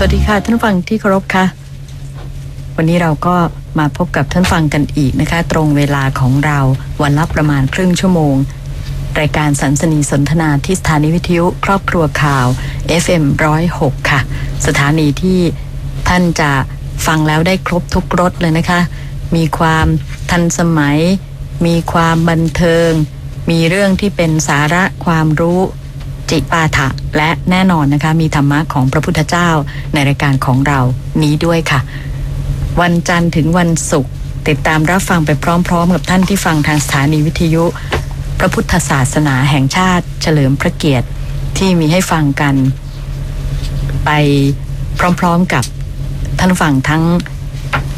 สวัสดีค่ะ ท่านฟังที่เคารพค่ะ วันนี้เราก็มาพบกับท่านฟังกันอีกนะคะ ตรงเวลาของเราวันละประมาณครึ่งชั่วโมง รายการสันสนีสนทนาที่สถานีวิทยุครอบครัวข่าว FM 106 ค่ะ สถานีที่ท่านจะฟังแล้วได้ครบทุกรสเลยนะคะ มีความทันสมัย มีความบันเทิง มีเรื่องที่เป็นสาระความรู้ จิปาถะ และแน่นอนนะคะ มีธรรมะของพระพุทธเจ้าในรายการของเรานี้ด้วยค่ะ วันจันทร์ถึงวันศุกร์ติดตามรับฟังไปพร้อมๆ กับท่านที่ฟังทางสถานีวิทยุ พระพุทธศาสนาแห่งชาติ เฉลิมพระเกียรติที่มีให้ฟังกัน ไปพร้อมๆกับท่านฟังทั้ง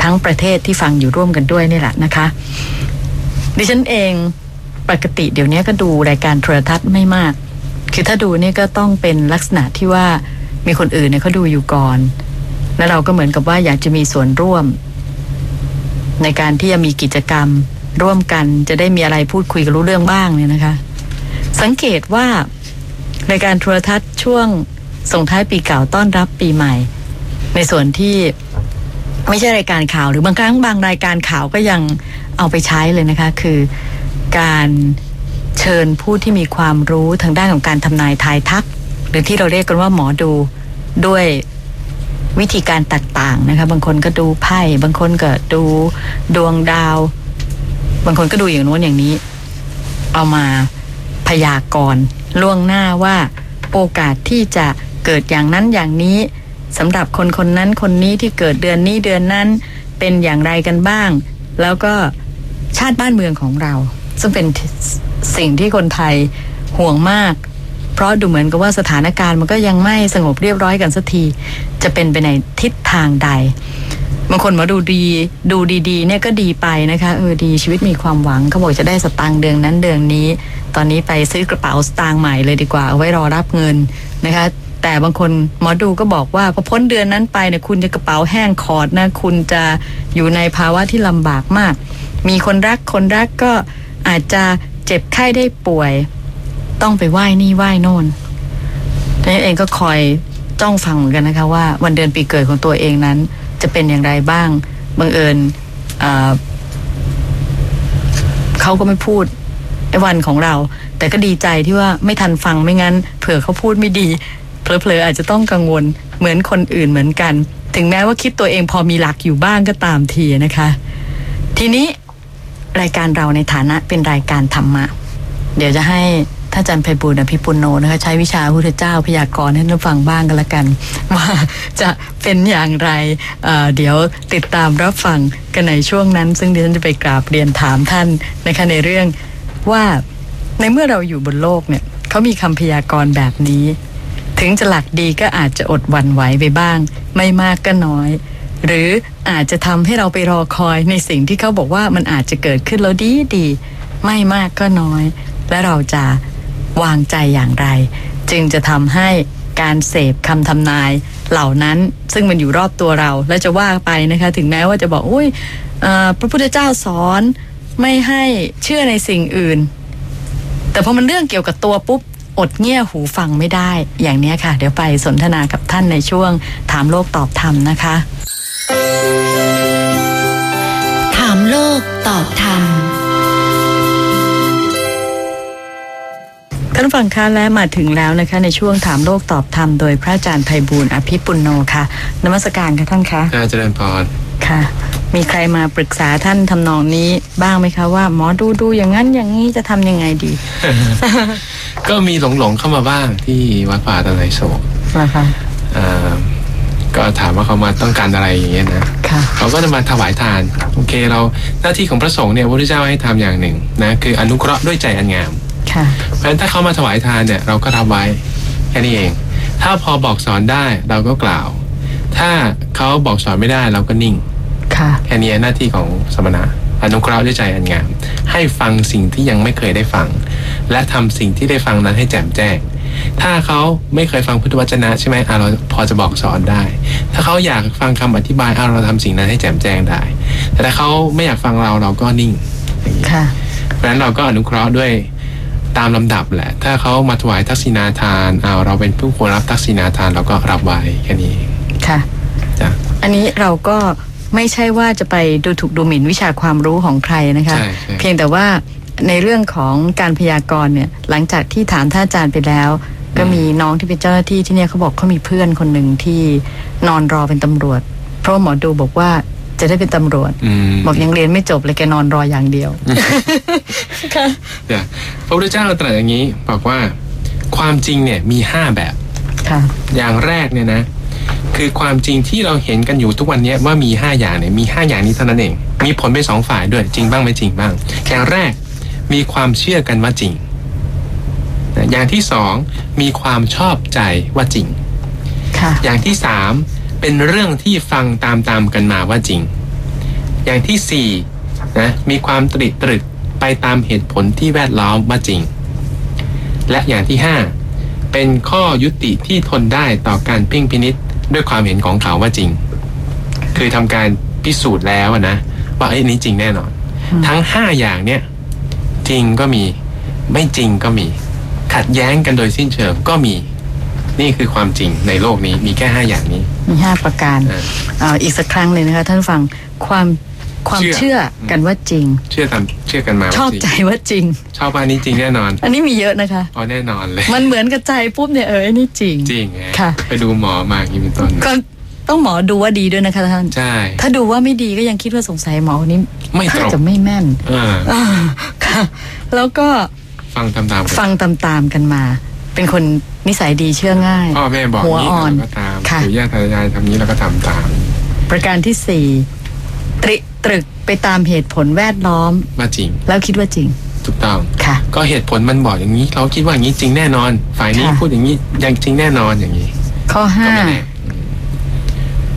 ทั้งประเทศที่ฟังอยู่ร่วมกันด้วยนี่แหละนะคะ ดิฉันเองปกติเดี๋ยวนี้ก็ดูรายการโทรทัศน์ไม่มาก คือถ้าดูนี่ก็ต้องเป็นลักษณะที่ว่ามีคนอื่นเนี่ยเขาดูอยู่ก่อน แล้วเราก็เหมือนกับว่าอยากจะมีส่วนร่วม ในการที่จะมีกิจกรรมร่วมกันจะได้มีอะไรพูดคุยกันรู้เรื่องบ้างเนี่ยนะคะ สังเกตว่ารายการโทรทัศน์ช่วงส่งท้ายปีเก่าต้อนรับปีใหม่ ในส่วนที่ไม่ใช่รายการข่าวหรือบางครั้งบางรายการข่าวก็ยังเอาไปใช้เลยนะคะ คือการ เชิญผู้ที่มีความรู้ทางด้านของการทำนายทายทัก หรือที่เราเรียกกันว่าหมอดูด้วยวิธีการต่างๆนะคะบางคนก็ดูไพ่บางคนก็ดูดวงดาว บางคนก็ดูอย่างโน้นอย่างนี้ เอามาพยากรณ์ล่วงหน้าว่าโอกาสที่จะเกิดอย่างนั้นอย่างนี้สำหรับคนคนนั้นคนนี้ที่เกิดเดือนนี้เดือนนั้นเป็นอย่างไรกันบ้าง แล้วก็ชาติบ้านเมืองของเรา ซึ่งเป็น สิ่งที่คนไทยห่วงมาก เพราะดูเหมือนกับว่าสถานการณ์มันก็ยังไม่สงบเรียบร้อยกันสักที จะเป็นไปในทิศทางใดบางคนมาดูดีดูดีๆเนี่ยก็ดีไปนะคะเออดีชีวิตมีความหวังเขาบอกจะได้สตางค์เดือนนั้นเดือนนี้ ตอนนี้ไปซื้อกระเป๋าสตางค์ใหม่เลยดีกว่าเอาไว้รอรับเงินนะคะแต่บางคนหมอดูก็บอกว่าพอพ้นเดือนนั้นไปเนี่ยคุณจะกระเป๋าแห้งคอร์ดนะคุณจะอยู่ในภาวะที่ลำบากมาก มีคนรักคนรักก็อาจจะ เจ็บไข้ได้ป่วย ต้องไปไหว้นี่ไหว้โน่นดังนั้นเองก็คอยจ้องฟังเหมือนกันนะคะว่าวันเดือนปีเกิดของตัวเองนั้น จะเป็นอย่างไรบ้างบังเอิญเอ่อเขาก็ไม่พูดไอ้วันของเรา แต่ก็ดีใจที่ว่าไม่ทันฟังไม่งั้น เผื่อเขาพูดไม่ดีเผลอๆอาจจะต้องกังวลเหมือนคนอื่นเหมือนกัน ถึงแม้ว่าคิดตัวเองพอมีหลักอยู่บ้างก็ตามทีนะคะ ทีนี้ รายการเราในฐานะเป็นรายการธรรมะ เดี๋ยวจะให้ท่านอาจารย์ไพบูลอภิปุโนนะคะใช้วิชาพุทธเจ้าพยากรณ์ให้ท่านฟังบ้างกันละกัน ว่าจะเป็นอย่างไรเเดี๋ยวติดตามรับฟังกันในช่วงนั้น ซึ่งดิฉันจะไปกราบเรียนถามท่านนะคะในเรื่องว่าในเมื่อเราอยู่บนโลกเนี่ยเขามีคำพยากรณ์แบบนี้ ถึงจะหลักดีก็อาจจะอดหวันไหวไปบ้าง ไม่มากก็น้อย หรืออาจจะทำให้เราไปรอคอยในสิ่งที่เขาบอกว่ามันอาจจะเกิดขึ้นแล้วดีดี ไม่มากก็น้อย และเราจะวางใจอย่างไร จึงจะทำให้การเสพคำทำนายเหล่านั้นซึ่งมันอยู่รอบตัวเรา และจะว่าไปนะคะ ถึงแม้ว่าจะบอกอุ้ยพระพุทธเจ้าสอนไม่ให้เชื่อในสิ่งอื่น แต่พอมันเรื่องเกี่ยวกับตัวปุ๊บอดเงี่ยหูฟังไม่ได้ อย่างนี้ค่ะ เดี๋ยวไปสนทนากับท่านในช่วงถามโลกตอบธรรมนะคะ ถามโลกตอบธรรมท่านฟังคะและมาถึงแล้วนะคะ ในช่วงถามโลกตอบธรรมโดยพระอาจารย์ไพบูลย์อภิปุโนค่ะนมัสการค่ะท่านคะอาเจริญพรค่ะ มีใครมาปรึกษาท่านทำนองนี้บ้างไหมคะว่าหมอดูดูอย่างนั้นอย่างนี้จะทำยังไงดี ก็มีหลงหลงๆเข้ามาบ้างที่วัดป่าตะไนโศกนะคะอ่า ก็ถามว่าเขามาต้องการอะไรอย่างเงี้ยนะค่ะเขาก็จะมาถวายทานโอเคเราหน้าที่ของพระสงฆ์เนี่ยพระพุทธเจ้าให้ทำอย่างหนึ่งนะคืออนุเคราะห์ด้วยใจอันงามค่ะเพราะฉะนั้นถ้าเขามาถวายทานเนี่ยเราก็รับไว้แค่นี้เอง ถ้าพอบอกสอนได้เราก็กล่าว ถ้าเขาบอกสอนไม่ได้เราก็นิ่งค่ะแค่นี้หน้าที่ของสมณะอนุเคราะห์ด้วยใจอันงาม ให้ฟังสิ่งที่ยังไม่เคยได้ฟัง และทำสิ่งที่ได้ฟังนั้นให้แจ่มแจ้ง ถ้าเขาไม่เคยฟังพุทธวจนะใช่ไหมอะเราพอจะบอกสอนได้ ถ้าเขาอยากฟังคำอธิบายอะเราทำสิ่งนั้นให้แจ่มแจ้งได้ แต่ถ้าเขาไม่อยากฟังเราเราก็นิ่งอย่างนี้ค่ะเพราะฉะนั้นเราก็อนุเคราะห์ด้วยตามลำดับแหละ ถ้าเขามาถวายทักษิณาทานเอาเราเป็นผู้ควรรับทักษิณาทานเราก็รับไว้แค่นี้เองค่ะนนี้เราก็ไม่ใช่ว่าจะไปดูถูกดูหมิ่นวิชาความรู้ของใครนะคะใช่ใช่เพียงแต่ว่า ในเรื่องของการพยากรณ์เนี่ยหลังจากที่ถามท่านอาจารย์ไปแล้ว ก็มีน้องที่เป็นเจ้าหน้าที่ที่เนี่ยเขาบอกเขามีเพื่อนคนหนึ่งที่นอนรอเป็นตำรวจ เพราะว่าหมอดูบอกว่าจะได้เป็นตำรวจอืมบอกยังเรียนไม่จบเลยแกนอนรออย่างเดียวค่ะเดี๋ยวพระพุทธเจ้าตรัสอย่างนี้บอกว่าความจริงเนี่ยมีห้าแบบค่ะอย่างแรกเนี่ยนะ คือความจริงที่เราเห็นกันอยู่ทุกวันเนี้ยว่ามีห้าอย่างเนี่ยมีห้าอย่างนี้เท่านั้นเอง มีผลไปสองฝ่ายด้วยจริงบ้างไม่จริงบ้างอย่างแรก มีความเชื่อกันว่าจริงนะอย่างที่สองมีความชอบใจว่าจริงค่ะอย่างที่สามเป็นเรื่องที่ฟังตามตามๆกันมาว่าจริง อย่างที่สี่นะมีความตริตรึกไปตามเหตุผลที่แวดล้อมว่าจริง และอย่างที่ห้าเป็นข้อยุติที่ทนได้ต่อการเพ่งพินิษด้วยความเห็นของเขาว่าจริง คือทำการพิสูจน์แล้วอะนะว่าไอ้ยนี้จริงแน่นอน ทั้งห้าอย่างเนี้ย จริงก็มี ไม่จริงก็มี ขัดแย้งกันโดยสิ้นเชิงก็มี นี่คือความจริงในโลกนี้มีแค่ห้าอย่างนี้ มีห้าประการอ่าเอ่ออีกสักครั้งเลยนะคะท่านฟังความความเชื่อเชื่อกันว่าจริง เชื่อตามเชื่อกันมาว่าชอบจริงใจว่าจริง ชอบว่านี้จริงแน่นอน อันนี้มีเยอะนะคะอ๋อแน่นอนเลย มันเหมือนกับใจปุ๊บเนี่ยเออไอ้นี่จริง จริงไงค่ะ ไปดูหมอมาอย่างนี้เป็นต้นก็ต้องหมอดูว่าดีด้วยนะคะท่านใช่ถ้าดูว่าไม่ดีก็ยังคิดว่าสงสัยหมอคนนี้ไม่ตรงถ้าจะไม่แม่นอ่าอ่าค่ะ แล้วก็ฟังตามๆกันฟังตามๆกันมา เป็นคนนิสัยดีเชื่อง่ายพ่อแม่บอกหัวนี้อ่อนเราก็ตามค่ะปู่ย่าตายายทำนี้เราก็ทำตาม ประการที่สี่ตริตรึกไปตามเหตุผลแวดล้อมว่าจริง แล้วคิดว่าจริง ถูกต้องค่ะ ก็เหตุผลมันบอกอย่างนี้ เราคิดว่าอย่างนี้จริงแน่นอน ฝ่ายนี้ค่ะพูดอย่างนี้ยังจริงแน่นอนอย่างนี้ ข้อก็ห้าไม่แน่อืม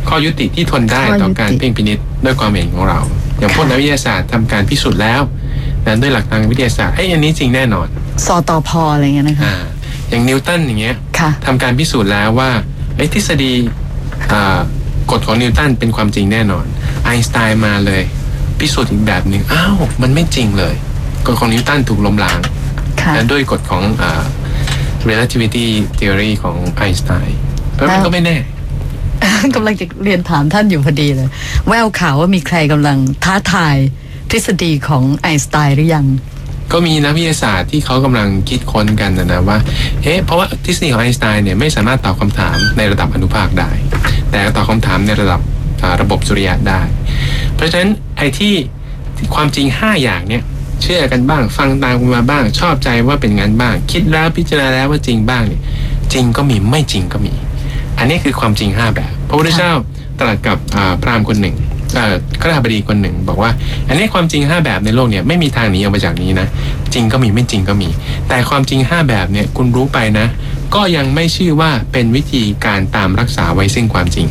ข้อยุติที่ทนได้ข้อยุติต่อการเพ่งพินิษด้วยความเห็นของเรา อย่างพวกค่ะนักวิทยาศาสตร์ทำการพิสูจน์แล้ว นะด้วยหลักทางวิทยาศาสตร์ไอ้ยอันนี้จริงแน่นอนสอตอพออะไรเงี้ยนะคะ อ่าอย่างนิวตันอย่างเงี้ยค่ะ ทำการพิสูจน์แล้วว่าไอ้ทฤษฎีอ่ากฎของนิวตันเป็นความจริงแน่นอน ไอน์สไตน์มาเลย พิสูจน์อีกแบบหนึ่งอ้าวมันไม่จริงเลยกฎของนิวตันถูกล้มล้างค่ะ และด้วยกฎของอ่า relativity theory ของไอน์สไตน์เพราะมันก็ไม่แน่ กำลังจะเรียนถามท่านอยู่พอดีเลย แววข่าวว่ามีใครกำลังท้าทาย ทฤษฎีของไอน์สไตน์หรือยัง ก็มีนักวิทยาศาสตร์ที่เขากำลังคิดค้นกันนะนะว่าเอ๊ะเพราะว่าทฤษฎีของไอน์สไตน์เนี่ยไม่สามารถตอบคำถามในระดับอนุภาคได้ แต่ตอบคำถามในระดับระบบสุริยะได้ เพราะฉะนั้นไอ้ที่ความจริง 5 อย่างเนี่ยเชื่อกันบ้าง ฟังตามกันมาบ้าง ชอบใจว่าเป็นงั้นบ้าง คิดแล้วพิจารณาแล้วว่าจริงบ้างเนี่ยจริงก็มีไม่จริงก็มี อันนี้คือความจริง 5 แบบ พระพุทธเจ้าตรัสกับพราหมณ์คนหนึ่ง เอ่อขราบดีคนหนึ่ง บอกว่า อันนี้ความจริง 5 แบบในโลกเนี่ยไม่มีทางหนีออกมาจากนี้นะ จริงก็มีไม่จริงก็มี แต่ความจริง 5 แบบเนี่ยคุณรู้ไปนะ ก็ยังไม่ชื่อว่าเป็นวิธีการตามรักษาไว้ซึ่งความจริง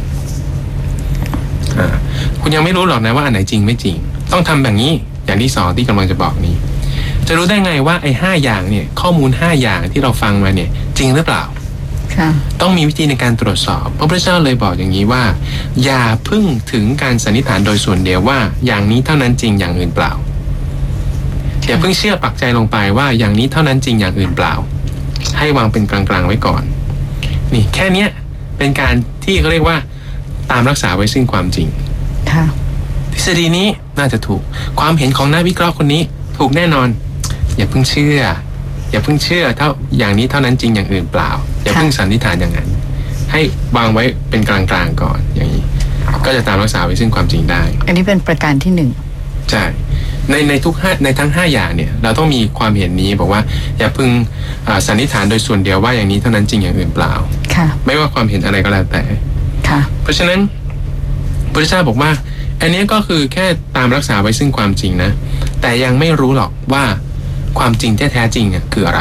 คุณยังไม่รู้หรอกนะว่าอันไหนจริงไม่จริง ต้องทำแบบนี้อย่างที่สองที่กำลังจะบอกนี้ จะรู้ได้ไงว่าไอ้ห้าอย่างเนี่ยข้อมูล 5 อย่างที่เราฟังมาเนี่ยจริงหรือเปล่า ต้องมีวิธีในการตรวจสอบ พระพุทธเจ้าเลยบอกอย่างนี้ว่า อย่าพึ่งถึงการสันนิษฐานโดยส่วนเดียวว่า อย่างนี้เท่านั้นจริงอย่างอื่นเปล่าอย่าเพิ่งเชื่อปักใจลงไปว่าอย่างนี้เท่านั้นจริงอย่างอื่นเปล่า ให้วางเป็นกลางๆไว้ก่อน นี่แค่เนี้ยเป็นการที่เขาเรียกว่า ตามรักษาไว้ซึ่งความจริงค่ะทฤษฎีนี้น่าจะถูกความเห็นของนักวิเคราะห์คนนี้ ถูกแน่นอน อย่าเพิ่งเชื่อ อย่าเพิ่งเชื่อเท่าอย่างนี้เท่านั้นจริงอย่างอื่นเปล่า อย่าเพิ่งสันนิษฐานอย่างนั้น ให้วางไว้เป็นกลางๆก่อนอย่างนี้ ก็จะตามรักษาไว้ซึ่งความจริงได้ อันนี้เป็นประการที่หนึ่งใช่ในในทุกห้าในทั้ง 5 อย่างเนี่ยเราต้องมีความเห็นนี้บอกว่า อย่าเพิ่งอ่าสันนิษฐานโดยส่วนเดียวว่าอย่างนี้เท่านั้นจริงอย่างอื่นเปล่าค่ะไม่ว่าความเห็นอะไรก็แล้วแต่ค่ะเพราะฉะนั้นพระเจ้าบอกว่า อันนี้ก็คือแค่ตามรักษาไว้ซึ่งความจริงนะ แต่ยังไม่รู้หรอกว่าความจริงแท้ๆจริงเนี่ยคืออะไร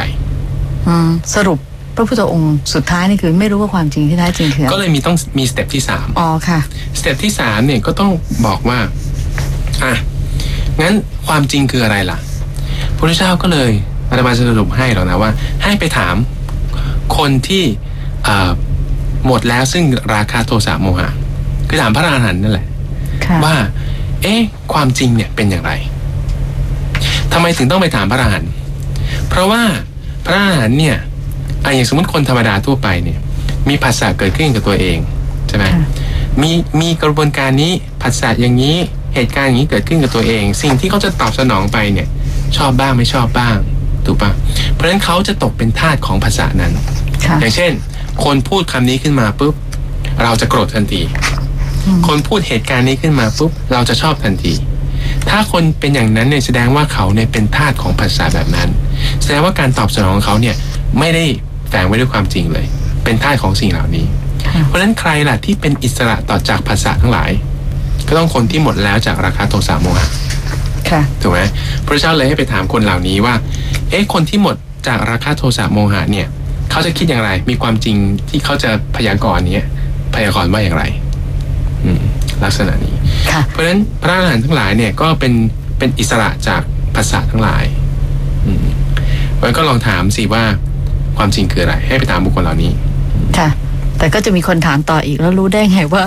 อืมสรุป พระพุทธองค์สุดท้ายนี่คือไม่รู้ว่าความจริงที่แท้จริงคืออะก็ไรเลยมีต้องมี step ที่สามอ๋อค่ะ step ที่สามเนี่ยก็ต้องบอกว่าอะงั้นความจริงคืออะไรล่ะพระเจ้าก็เลยอาตมาจะสรุปให้หรอกนะว่า ให้ไปถามคนที่อ่าหมดแล้วซึ่งราคะโทสะโมหะ คือถามพระอรหันต์นั่นแหละค่ะว่า เอ๊ะ ความจริงเนี่ยเป็นอย่างไรทำไมถึงต้องไปถามพระอรหันต์เพราะว่าพระอรหันต์เนี่ย อะอย่างสมมติคนธรรมดาทั่วไปเนี่ย มีภาษาเกิดขึ้นกับตัวเองใช่ไหมค่ะมีมีกระบวนการนี้ผัสสะอย่างนี้เหตุการณ์อย่างนี้เกิดขึ้นกับตัวเอง สิ่งที่เขาจะตอบสนองไปเนี่ย ชอบบ้างไม่ชอบบ้างถูกปะเพราะฉะนั้นเขาจะตกเป็นทาสของภาษานั้นค่ะอย่างเช่น คนพูดคำนี้ขึ้นมาปุ๊บเราจะโกรธทันที คนพูดเหตุการณ์นี้ขึ้นมาปุ๊บเราจะชอบทันที ถ้าคนเป็นอย่างนั้นเนี่ยแสดงว่าเขาเนี่ยเป็นทาสของภาษาแบบนั้น แสดงว่าการตอบสนองของเขาเนี่ยไม่ได้ แฝงไว้ด้วยความจริงเลย เป็นทาสของสิ่งเหล่านี้ค่ะเพราะฉะนั้นใครล่ะที่เป็นอิสระต่อจากภาษาทั้งหลาย ก็ต้องคนที่หมดแล้วจากราคาโทสะโมหะค่ะถูกไหมพระเจ้าเลยให้ไปถามคนเหล่านี้ว่า เอ๊ะคนที่หมดจากราคาโทสะโมหะเนี่ย เขาจะคิดอย่างไร มีความจริงที่เขาจะพยากรณ์เนี้ยพยากรณ์ว่าอย่างไร อืม ลักษณะนี้ค่ะเพราะฉะนั้นพระอรหันต์ทั้งหลายเนี่ยก็เป็นเป็นอิสระจากภาษาทั้งหลาย อืมแล้วก็ลองถามสิว่า ความจริงคืออะไร ให้ไปถามบุคคลเหล่านี้ ค่ะ แต่ก็จะมีคนถามต่ออีกแล้วรู้ได้ไงว่า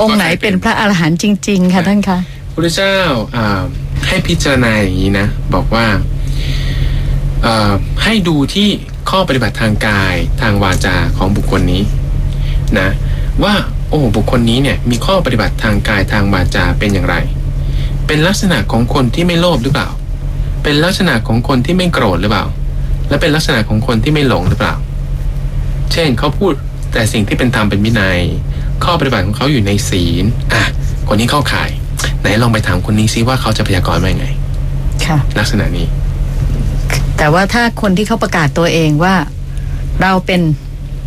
องค์ไหนเป็นพระอรหันต์จริง ๆ ค่ะท่านคะพระเจ้าอ่าให้พิจารณาอย่างนี้นะ บอกว่าเอ่อให้ดูที่ข้อปฏิบัติทางกายทางวาจาของบุคคลนี้นะว่าโอ้บุคคลนี้เนี่ยมีข้อปฏิบัติทางกายทางวาจาเป็นอย่างไร เป็นลักษณะของคนที่ไม่โลภหรือเปล่า เป็นลักษณะของคนที่ไม่โกรธหรือเปล่า และเป็นลักษณะของคนที่ไม่หลงหรือเปล่า เช่นเขาพูดแต่สิ่งที่เป็นธรรมเป็นวินัย ข้อปฏิบัติของเขาอยู่ในศีลอะคนนี้เข้าข่าย ไหนลองไปถามคนนี้ซิว่าเขาจะพยากรณ์ว่ายังไงค่ะ ลักษณะนี้ แต่ว่าถ้าคนที่เขาประกาศตัวเองว่า เราเป็น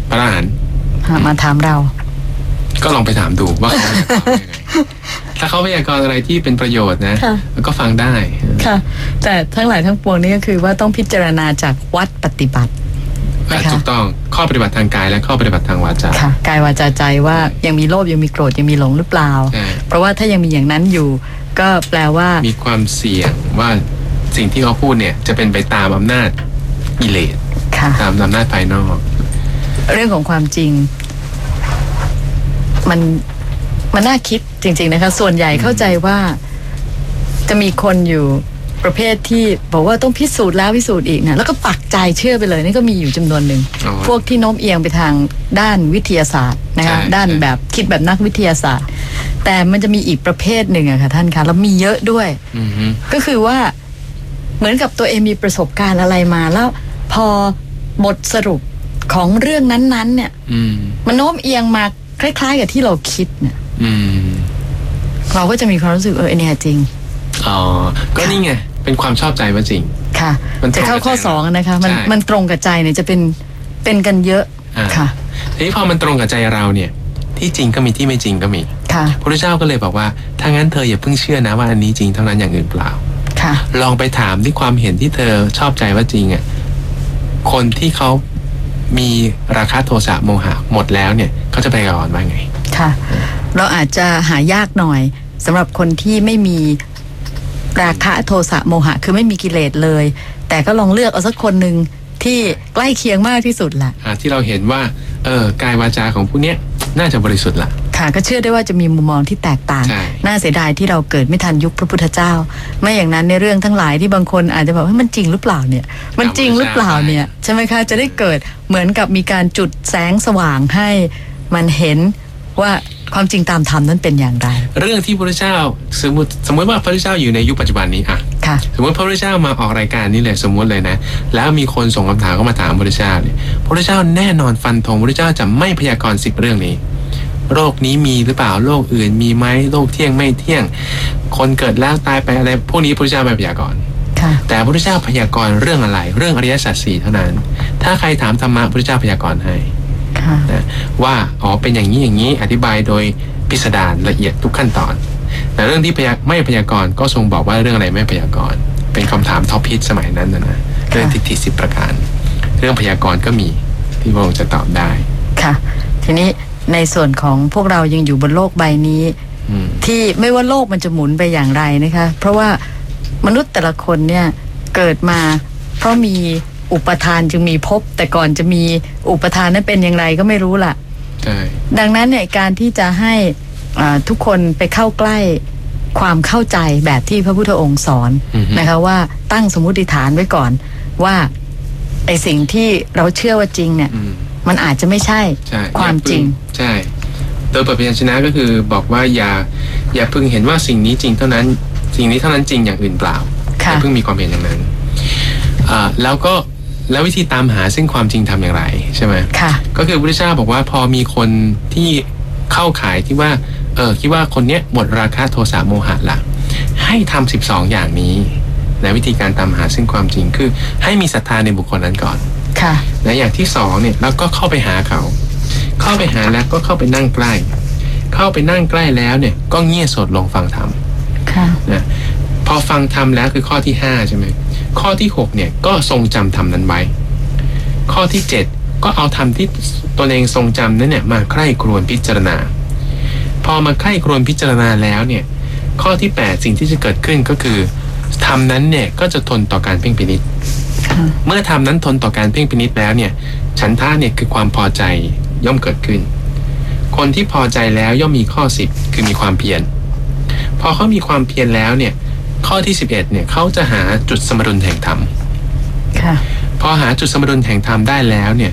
พระอรหันต์มาถามเรา ก็ลองไปถามดูว่าเขาพยากรณ์ว่ายังไงถ้าเขาพยากรณ์อะไรที่เป็นประโยชน์นะค่ะ ก็ฟังได้ ค่ะ แต่ทั้งหลายทั้งปวงนี้ก็คือว่าต้องพิจารณาจากวัดปฏิบัติ อะนะคะ ถูกต้องข้อปฏิบัติทางกายและข้อปฏิบัติทางวาจา ค่ะ กายวาจาใจว่ายังมีโลภยังมีโกรธยังมีหลงหรือเปล่า ใช่ เพราะว่าถ้ายังมีอย่างนั้นอยู่ ก็แปลว่า มีความเสี่ยงว่าสิ่งที่เขาพูดเนี่ยจะเป็นไปตามอำนาจกิเลสค่ะ ตามอำนาจภายนอก เรื่องของความจริง มันมันน่าคิดจริง ๆนะคะ ส่วนใหญ่เข้าใจว่าจะมีคนอยู่ประเภทที่บอกว่าต้องพิสูจน์แล้วพิสูจน์อีกนะแล้วก็ปักใจเชื่อไปเลยนี่ก็มีอยู่จำนวนหนึ่งอ๋อพวกที่โน้มเอียงไปทางด้านวิทยาศาสตร์นะคะใช่ด้านใช่แบบคิดแบบนักวิทยาศาสตร์ แต่มันจะมีอีกประเภทหนึ่งอะค่ะท่านคะแล้วมีเยอะด้วยอือฮึก็คือว่าเหมือนกับตัวเองมีประสบการณ์อะไรมาแล้ว พอบทสรุปของเรื่องนั้นๆ เนี่ยอืมมันโน้มเอียงมา คล้ายๆ กับที่เราคิดเนี่ยอืมเราก็จะมีความรู้สึกเออไอเนี่ยจริงอ๋อก็นี่ไงเป็นความชอบใจว่าจริง ค่ะมันตรงจะเข้าข้อกับใจสองนะคะ มันใช่มันตรงกับใจเนี่ยจะเป็นเป็นกันเยอะอ่าค่ะทีนี้พอมันตรงกับใจเราเนี่ย ที่จริงก็มีที่ไม่จริงก็มีค่ะพระเจ้าก็เลยบอกว่าถ้างั้นเธออย่าเพิ่งเชื่อนะว่าอันนี้จริงเท่านั้นอย่างอื่นเปล่าค่ะ ลองไปถามที่ความเห็นที่เธอชอบใจว่าจริงอะคนที่เขา มีราคาโทสะโมหะหมดแล้วเนี่ยเขาจะไปก่อนว่าไง ค่ะ เราอาจจะหายากหน่อยสำหรับคนที่ไม่มีราคะโทสะโมหะ คือไม่มีกิเลสเลย แต่ก็ลองเลือกเอาสักคนหนึ่งที่ใกล้เคียงมากที่สุดแหละอ่าที่เราเห็นว่า เออกายวาจาของผู้เนี้ยน่าจะบริสุทธิ์ละ ค่ะก็เชื่อได้ว่าจะมีมุมมองที่แตกต่างใช่น่าเสียดายที่เราเกิดไม่ทันยุคพระพุทธเจ้า ไม่อย่างนั้นในเรื่องทั้งหลายที่บางคนอาจจะบอกว่ามันจริงหรือเปล่าเนี่ย มันจริงหรือเปล่าเนี่ยใช่ไหมคะจะได้เกิดเหมือนกับมีการจุดแสงสว่างให้มันเห็นว่าความจริงตามธรรมนั้นเป็นอย่างไร เรื่องที่พระเจ้าสมมติสมมติว่าพระเจ้าอยู่ในยุคปัจจุบันนี้อะค่ะสมมติพระพุทธเจ้ามาออกรายการนี้เลยสมมติเลยนะ แล้วมีคนส่งคำถามเข้ามาถามพระพุทธเจ้าเนี่ยพระพุทธเจ้าแน่นอนฟันธงพระพุทธเจ้าจะไม่พยากรณ์สิบเรื่องนี้ โรคนี้มีหรือเปล่าโรคอื่นมีไหมโรคเที่ยงไม่เที่ยง คนเกิดแล้วตายไปอะไรพวกนี้พระพุทธเจ้าไม่พยากรณ์ค่ะแต่พระพุทธเจ้าพยากรณ์เรื่องอะไร เรื่องอริยสัจสี่เท่านั้น ถ้าใครถามธรรมะพระพุทธเจ้าพยากรณ์ให้ค่ะนะว่าอ๋อเป็นอย่างนี้อย่างนี้อธิบายโดยพิสดารละเอียดทุกขั้นตอน แต่เรื่องที่พยาไม่พยากรณ์ก็ทรงบอกว่าเรื่องอะไรไม่พยากรณ์เป็นคำถามท็อปฮิตสมัยนั้นนะนะเรื่องทิฏฐิสิบประการ เรื่องพยากรณ์ก็มีที่พระองค์จะตอบได้ค่ะ ทีนี้ ในส่วนของพวกเรายังอยู่บนโลกใบนี้อืมที่ไม่ว่าโลกมันจะหมุนไปอย่างไรนะคะ เพราะว่ามนุษย์แต่ละคนเนี่ยเกิดมา เพราะมีอุปทานจึงมีภพแต่ก่อนจะมีอุปทานนั้นเป็นอย่างไรก็ไม่รู้ล่ะใช่ดังนั้นเนี่ยการที่จะให้อ่าทุกคนไปเข้าใกล้ความเข้าใจแบบที่พระพุทธองค์สอนอือฮึนะคะว่าตั้งสมมติฐานไว้ก่อนว่าไอสิ่งที่เราเชื่อว่าจริงเนี่ยอื มมันอาจจะไม่ใช่ใช่ความจริง ใช่โดยเปิดพยัญชนะก็คือบอกว่าอย่าอย่าเพิ่งเห็นว่าสิ่งนี้จริงเท่านั้น สิ่งนี้เท่านั้นจริงอย่างอื่นเปล่าค่ะอย่าเพิ่งมีความเห็นอย่างนั้นอ่าแล้วก็แล้ววิธีตามหาซึ่งความจริงทำอย่างไรใช่ไหมค่ะก็คือพระพุทธเจ้าบอกว่าพอมีคนที่เข้าขายที่ว่าเออคิดว่าคนเนี้ยหมดราคะโทสะโมหะละให้ทำสิบสองอย่างนี้ในะวิธีการตามหาซึ่งความจริงคือให้มีศรัทธาในบุคคลนั้นก่อน ค่ะนะอย่างที่สองเนี่ยแล้วก็เข้าไปหาเขา เข้าไปหาแล้วก็เข้าไปนั่งใกล้ เข้าไปนั่งใกล้แล้วเนี่ยก็เงี่ยโสดลงฟังธรรมค่ะนะพอฟังธรรมแล้วคือข้อที่ห้าใช่ไหมข้อที่หกเนี่ยก็ทรงจำธรรมนั้นไว้ ข้อที่เจ็ดก็เอาธรรมที่ตนเองทรงจำนั้นเนี่ยมาใคร่ครวญพิจารณา พอมาใคร่ครวญพิจารณาแล้วเนี่ยข้อที่แปดสิ่งที่จะเกิดขึ้นก็คือธรรมนั้นเนี่ยก็จะทนต่อการเพ่งพินิจค่ะ เมื่อทำนั้นทนต่อการเพ่งพินิจแล้วเนี่ย ฉันท่าเนี่ยคือความพอใจย่อมเกิดขึ้น คนที่พอใจแล้วย่อมมีข้อสิบคือมีความเพียร พอเขามีความเพียรแล้วเนี่ย ข้อที่สิบเอ็ดเนี่ยเขาจะหาจุดสมดุลแห่งธรรมค่ะพอหาจุดสมดุลแห่งธรรมได้แล้วเนี่ย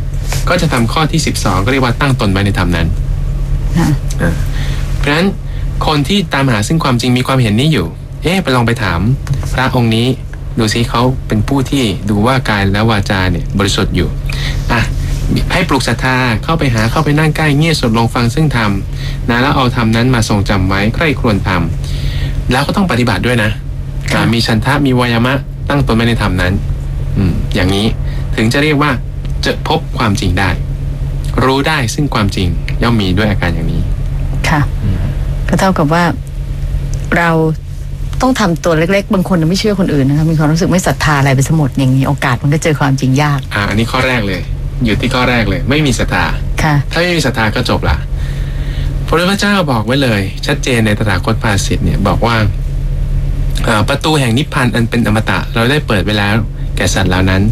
ก็จะทำข้อที่สิบสองก็เรียกว่าตั้งตนไว้ในธรรมนั้นค่ะอ่าเพราะฉะนั้นคนที่ตามหาซึ่งความจริงมีความเห็นนี้อยู่ เอ๊ะไปลองไปถามพระองค์นี้ ดูซิเขาเป็นผู้ที่ดูว่ากายและวาจาเนี่ยบริสุทธิ์อยู่อะให้ปลุกศรัทธาเข้าไปหาเข้าไปนั่งใกล้เงี่ยสดลงฟังซึ่งธรรมนะแล้วเอาธรรมนั้นมาทรงจำไว้ใกล้ครวญธรรมแล้วก็ต้องปฏิบัติด้วยนะค่ะอ่ามีชันทะมีวายามะตั้งตนไว้ในธรรมนั้น อืมอย่างนี้ถึงจะเรียกว่าจะพบความจริงได้ รู้ได้ซึ่งความจริงย่อมมีด้วยอาการอย่างนี้ ค่ะก็เท่ากับว่าเรา ต้องทำตัวเล็ก ๆ บางคนไม่เชื่อคนอื่นนะคะมีความรู้สึกไม่ศรัทธาอะไรไปสมดอย่างนี้โอกาสมันก็เจอความจริงยาก อ่าอันนี้ข้อแรกเลยอยู่ที่ข้อแรกเลย ไม่มีศรัทธาค่ะ ถ้าไม่มีศรัทธาก็จบละพระพุทธเจ้าบอกไว้เลย ชัดเจนในตถาคตภาสิทธ์เนี่ยบอกว่าอ่าประตูแห่งนิพพานอันเป็นอมตะ เราได้เปิดไปแล้ว แก่สัตว์เหล่านั้น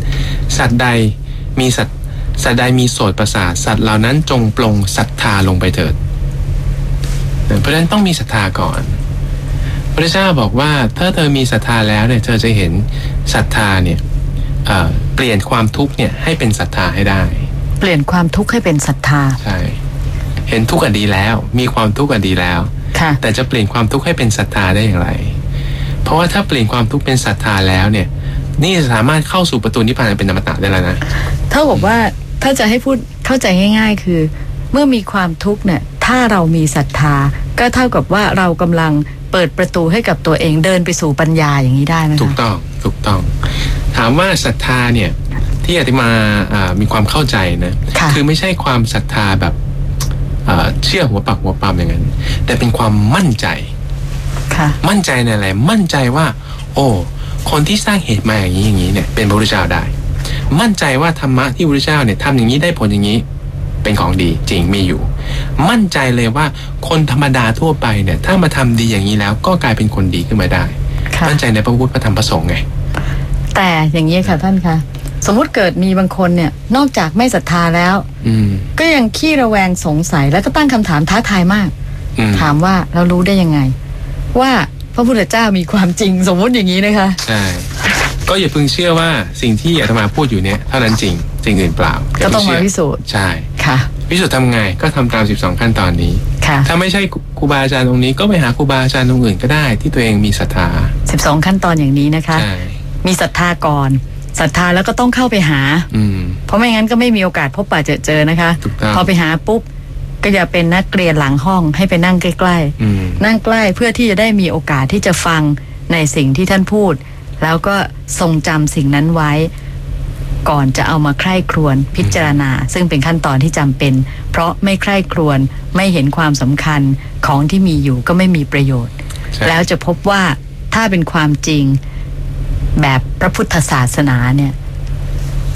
สัตว์ใดมีสัตว์สัตว์ใดมีโสตประสาทสัตว์เหล่านั้นจงปลงศรัทธาลงไปเถิดเพราะฉะนั้นต้องมีศรัทธาก่อน พระเจ้าบอกว่าถ้าเธอมีศรัทธาแล้วเนี่ยเธอจะเห็นศรัทธาเนี่ยเอ่อเปลี่ยนความทุกข์เนี่ยให้เป็นศรัทธาให้ได้ เปลี่ยนความทุกข์ให้เป็นศรัทธาใช่เห็นทุกข์อันดีแล้ว มีความทุกข์อันดีแล้วค่ะแต่จะเปลี่ยนความทุกข์ให้เป็นศรัทธาได้อย่างไร เพราะว่าถ้าเปลี่ยนความทุกข์เป็นศรัทธาแล้วเนี่ย นี่สามารถเข้าสู่ประตูนิพพานอันเป็นอมตะได้แล้วนะเท่ากับว่าถ้าจะให้พูดเข้าใจง่าย ๆ คือ เมื่อมีความทุกข์เนี่ยถ้าเรามีศรัทธาก็เท่ากับว่าเรากำลัง เปิดประตูให้กับตัวเองเดินไปสู่ปัญญาอย่างนี้ได้ไหมถูกคะต้องถูกต้อง ถามว่าศรัทธาเนี่ยที่อาติมาอ่ามีความเข้าใจนะค่ะอไม่ใช่ความศรัทธาแบบอ่าเชื่อหัวปักหัวปั๊มอย่างนั้น แต่เป็นความมั่นใจค่ะมั่นใจในอะไรมั่นใจว่า โอ้ คนที่สร้างเหตุมาอย่างนี้อย่างนี้เนี่ยเป็นพระพุทธเจ้าได้ มั่นใจว่าธรรมะที่พระพุทธเจ้าเนี่ยทำอย่างนี้ได้ผลอย่างนี้ เป็นของดีจริงมีอยู่ มั่นใจเลยว่าคนธรรมดาทั่วไปเนี่ยถ้ามาทำดีอย่างนี้แล้วก็กลายเป็นคนดีขึ้นมาได้ค่ะมั่นใจในพระพุทธพระธรรมพระสงฆ์ไง แต่อย่างนี้ค่ะท่านคะสมมุติเกิดมีบางคนเนี่ยนอกจากไม่ศรัทธาแล้ว อืมก็ยังขี้ระแวงสงสัยแล้วก็ตั้งคำถามท้าทายมากอืมถามว่าเรารู้ได้ยังไง ว่าพระพุทธเจ้ามีความจริงสมมุติอย่างนี้นะคะใช่ก็อย่าเพิ่งเชื่อว่าสิ่งที่อาตมาพูดอยู่เนี่ยเท่านั้นจริง จริงอื่นเปล่าย่ก็ต้องมาเพิ่พิสูจน์ใช่ค่ะ พิสูจน์ทำไงก็ทำตาม 12 ขั้นตอนนี้ค่ะถ้าไม่ใช่ครูบาอาจารย์องค์นี้ก็ไปหาครูบาอาจารย์องค์อื่นก็ได้ ที่ตัวเองมีศรัทธา12 ขั้นตอนอย่างนี้นะคะใช่มีศรัทธาก่อนศรัทธาแล้วก็ต้องเข้าไปหา อืมเพราะไม่งั้นก็ไม่มีโอกาสพบปะเจอเจอนะคะถูกต้องพอไปหาปุ๊บก็อย่าเป็นนักเรียนหลังห้องให้ไปนั่งใกล้อืมๆนั่งใกล้เพื่อที่จะได้มีโอกาสที่จะฟังในสิ่งที่ท่านพูด แล้วก็ทรงจำสิ่งนั้นไว้ ก่อนจะเอามาใคร่ครวญพิจารณา ซึ่งเป็นขั้นตอนที่จำเป็น เพราะไม่ใคร่ครวญไม่เห็นความสำคัญของที่มีอยู่ก็ไม่มีประโยชน์ใช่แล้วจะพบว่าถ้าเป็นความจริงแบบพระพุทธศาสนาเนี่ย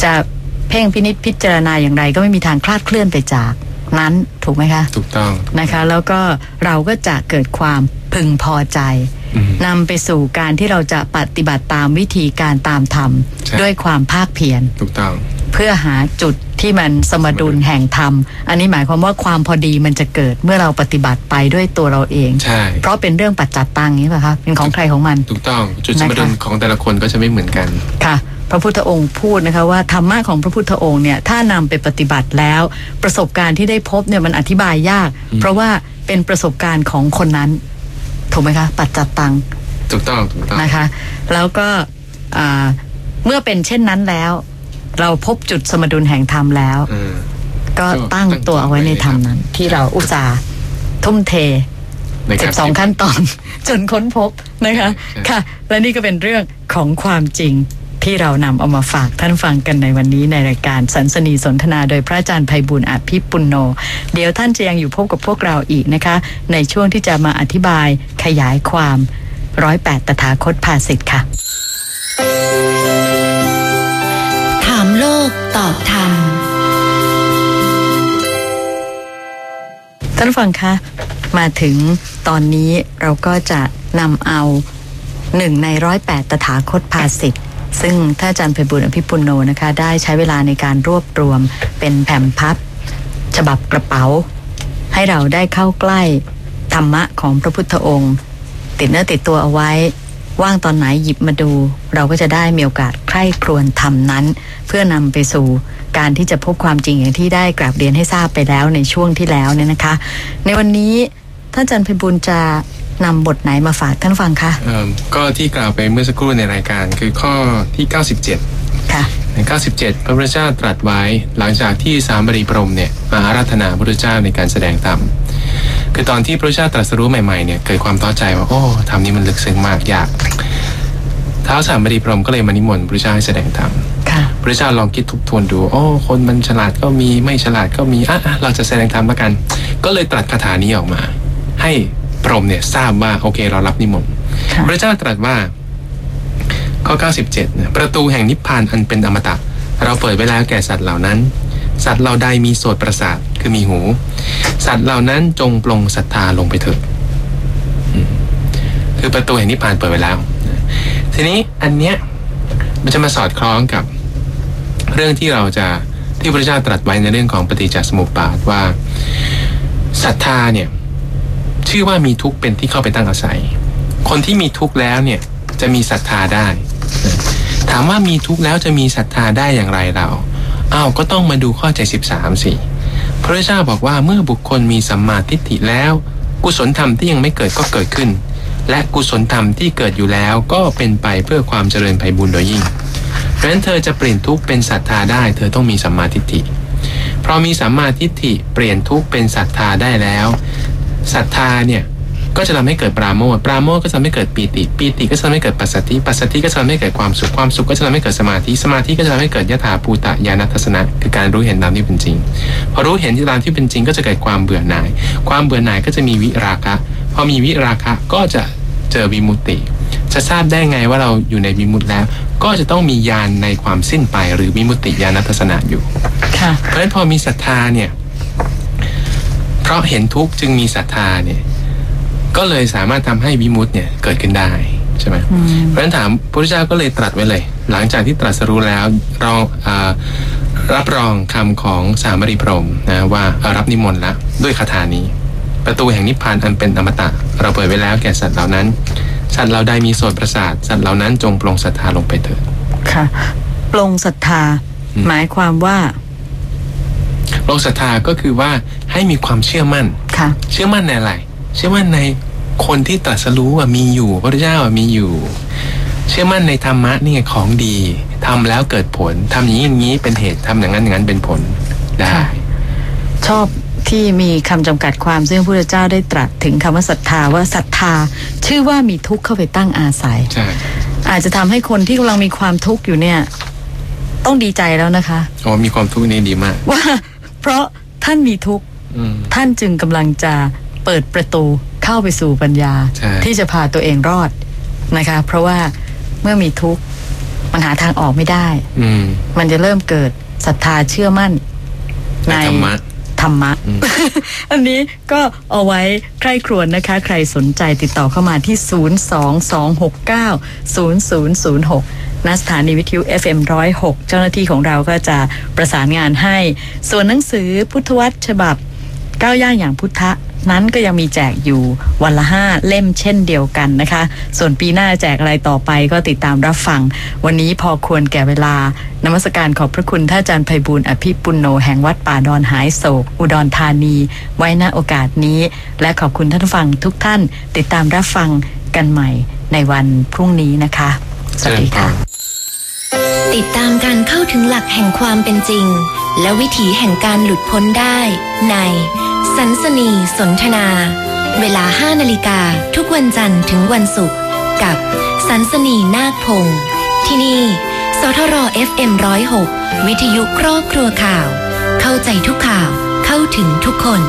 จะเพ่งพินิษพิจารณาอย่างไร ก็ไม่มีทางคลาดเคลื่อนไปจากนั้นถูกไหมคะ ถูกต้องนะคะ แล้วก็เราก็จะเกิดความพึงพอใจอืม นำไปสู่การที่เราจะปฏิบัติตามวิธีการตามธรรมใช่ด้วยความภาคเพียรถูกต้อง เพื่อหาจุดที่มันสมดุลแห่งธรรม อันนี้หมายความว่าความพอดีมันจะเกิดเมื่อเราปฏิบัติไปด้วยตัวเราเอง ใช่ เพราะเป็นเรื่องปัจจัตตังนี้ป่ะคะเป็นของใครของมัน ถูกต้อง จุดสมดุลนะคะของแต่ละคนก็จะไม่เหมือนกัน ค่ะ พระพุทธองค์พูดนะคะว่าธรรมะของพระพุทธองค์เนี่ยถ้านำไปปฏิบัติแล้ว ประสบการณ์ที่ได้พบเนี่ยมันอธิบายยาก เพราะว่าเป็นประสบการณ์ของคนนั้น ถูกไหมคะปัจจัตตังถูกต้องถูกต้องนะคะ แล้วก็อ่าเมื่อเป็นเช่นนั้นแล้ว เราพบจุดสมดุลแห่งธรรมแล้วอืมก็ก็ตั้งตัวเอาไว้ในธรรมนั้น ที่เราอุตส่าห์ทุ่มเทในสิการบสองขั้นตอน จนค้นพบนะคะใช่ค่ะ และนี่ก็เป็นเรื่องของความจริง ที่เรานำเอามาฝากท่านฟังกันในวันนี้ในรายการสันสนีสนทนาโดยพระอาจารย์ไพบุญอภิปุณโน เดี๋ยวท่านจะยังอยู่พบกับพวกเราอีกนะคะ ในช่วงที่จะมาอธิบายขยายความร้อยแปดตถาคตภาสิทธิ์ค่ะ ถามโลกตอบธรรมท่านผู้ฟังคะมาถึงตอนนี้เราก็จะนำเอาหนึ่งในร้อยแปดตถาคตภาสิทธิ์ ซึ่งท่านอาจารย์ไพบุญอภิปุโนนะคะ ได้ใช้เวลาในการรวบรวมเป็นแผ่นพับ ฉบับกระเป๋า ให้เราได้เข้าใกล้ธรรมะของพระพุทธองค์ ติดเนื้อติดตัวเอาไว้ ว่างตอนไหนหยิบมาดู เราก็จะได้มีโอกาสใคร่ครวญธรรมนั้น เพื่อนำไปสู่การที่จะพบความจริงอย่างที่ได้กราบเรียนให้ทราบไปแล้วในช่วงที่แล้วเนี่ยนะคะ ในวันนี้ท่านอาจารย์ไพบุญจะ นำบทไหนมาฝากท่านฟังคะเอิ่มก็ที่กล่าวไปเมื่อสักครู่ในรายการคือข้อที่ 97 ค่ะใน97 พระพุทธเจ้าตรัสไว้หลังจากที่สามบรีพรหมเนี่ยมาอาราธนาพระพุทธเจ้าในการแสดงธรรมคือตอนที่พระพุทธเจ้าตรัสรู้ใหม่ๆเนี่ยเกิดความท้อใจว่าโอ้ธรรมนี้มันลึกซึ้งมากยากท้าวสามบรีพรหมก็เลยมานิมนต์พระพุทธเจ้าให้แสดงธรรมค่ะพระพุทธเจ้าลองคิดทบทวนดู โอ้ คนมันฉลาดก็มีไม่ฉลาดก็มีอะอะเราจะแสดงธรรมละกัน ก็เลยตรัสคาถานี้ออกมา ให้ พรหมเนี่ยทราบว่าโอเคเรารับนิมนต์ค่ะพระเจ้าตรัสว่าข้อ 97เนี่ยประตูแห่งนิพพานอันเป็นอมตะ เราเปิดไว้แล้วแก่สัตว์เหล่านั้น สัตว์เหล่าใดมีโสตประสาทคือมีหู สัตว์เหล่านั้นจงปลงศรัทธาลงไปเถิดอืมคือประตูแห่งนิพพานเปิดไว้แล้ว ทีนี้อันเนี้ยมันจะมาสอดคล้องกับ เรื่องที่เราจะที่พระเจ้าตรัสไว้ในเรื่องของปฏิจจสมุปบาทว่าศรัทธาเนี่ย ชื่อว่ามีทุกข์เป็นที่เข้าไปตั้งอาศัย คนที่มีทุกข์แล้วเนี่ยจะมีศรัทธาได้ ถามว่ามีทุกข์แล้วจะมีศรัทธาได้อย่างไรเราอ้าวก็ต้องมาดูข้อใจสิบสามสิพระเจ้าบอกว่าเมื่อบุคคลมีสัมมาทิฏฐิแล้ว กุศลธรรมที่ยังไม่เกิดก็เกิดขึ้น และกุศลธรรมที่เกิดอยู่แล้วก็เป็นไปเพื่อความเจริญไพบุญโดยยิ่งเพราะฉะนั้นเธอจะเปลี่ยนทุกข์เป็นศรัทธาได้ เธอต้องมีสัมมาทิฏฐิพราะมีสัมมาทิฏฐิเปลี่ยนทุกข์เป็นศรัทธาได้แล้ว ศรัทธาเนี่ยก็จะทำให้เกิดปราโมทย์ปราโมทย์ก็จะทำให้เกิดปีติ ปีติก็จะทำให้เกิดปัสสติปัสสติก็จะทำให้เกิดความสุข ความสุขก็จะทำให้เกิดสมาธิ สมาธิก็จะทำให้เกิดยถาภูตะญาณทัศนะ คือการรู้เห็นตามที่เป็นจริง พอรู้เห็นที่ตามที่เป็นจริง ก็จะเกิดความเบื่อหน่าย ความเบื่อหน่ายก็จะมีวิราคะ พอมีวิราคะก็จะเจอวิมุตติ จะทราบได้ไงว่าเราอยู่ในวิมุตติแล้ว ก็จะต้องมีญาณในความสิ้นไป หรือวิมุตติญาณทัศนะอยู่ค่ะเพราะฉะนั้นพอมีศรัทธาเนี่ย เพราะเห็นทุกข์จึงมีศรัทธาเนี่ย ก็เลยสามารถทำให้วิมุตติเนี่ยเกิดขึ้นได้ใช่ไหมอืมเพราะฉะนั้นถามพระพุทธเจ้าก็เลยตรัสไว้เลย หลังจากที่ตรัสรู้แล้วรองอารับรองคำของสามริพรหมนะว่าเอารับนิมนต์ละด้วยคาถานี้ ประตูแห่งนิพพานอันเป็นอมตะ เราเปิดไว้แล้วแก่สัตว์เหล่านั้น สัตว์เหล่าใดมีโสตประสาท สัตว์เหล่านั้นจงปลงศรัทธาลงไปเถิดค่ะปลงศรัทธาอืมหมายความว่าป ลงศรัทธาก็คือว่าให้มีความเชื่อมั่น ค่ะ เชื่อมั่นในอะไร เชื่อมั่นในคนที่ตรัสรู้ว่ามีอยู่ พระพุทธเจ้าว่ามีอยู่ เชื่อมั่นในธรรมะนี่ไงของดีทำแล้วเกิดผลทำอย่างนี้อย่างนี้เป็นเหตุทำอย่างนั้นอย่างนั้นเป็นผลได้ ค่ะ ชอบที่มีคำจำกัดความซึ่งพระพุทธเจ้าได้ตรัสถึงคำว่าศรัทธาว่าศรัทธา ชื่อว่ามีทุกข์เข้าไปตั้งอาศัย ใช่ อาจจะทำให้คนที่กำลังมีความทุกข์อยู่เนี่ย ต้องดีใจแล้วนะคะโอ้มีความทุกข์นี่ดีมาก ว่า เพราะท่านมีทุกข์อืมท่านจึงกำลังจะเปิดประตูเข้าไปสู่ปัญญาใช่ที่จะพาตัวเองรอดนะคะ เพราะว่าเมื่อมีทุกข์มันหาทางออกไม่ได้อืมมันจะเริ่มเกิดศรัทธาเชื่อมั่น ในธรรมะธรรมะอืมอันนี้ก็เอาไว้ใคร่ครวญนะคะ ใครสนใจติดต่อเข้ามาที่ 022690006 ณสถานีวิทยุ FM 106 เจ้าหน้าที่ของเราก็จะประสานงานให้ ส่วนหนังสือพุทธวัตรฉบับก้าวย่างอย่างพุทธะนั้นก็ยังมีแจกอยู่วันละห้าเล่มเช่นเดียวกันนะคะ ส่วนปีหน้าแจกอะไรต่อไปก็ติดตามรับฟัง วันนี้พอควรแก่เวลานมัสการขอบพระคุณท่านอาจารย์ไพบูลอภิปุณโนแห่งวัดป่าดอนหายโศก อุดรธานี ไว้ณโอกาสนี้ และขอบคุณท่านฟังทุกท่าน ติดตามรับฟังกันใหม่ในวันพรุ่งนี้นะคะ สวัสดีค่ะ ติดตามการเข้าถึงหลักแห่งความเป็นจริง และวิถีแห่งการหลุดพ้นได้ ใน สันสนีสนทนา เวลา 5 นาฬิกาทุกวันจันทร์ถึงวันศุกร์กับ สันสนีนาคพงศ์ที่นี่ สทร FM 106 วิทยุครอบครัวข่าว เข้าใจทุกข่าวเข้าถึงทุกคน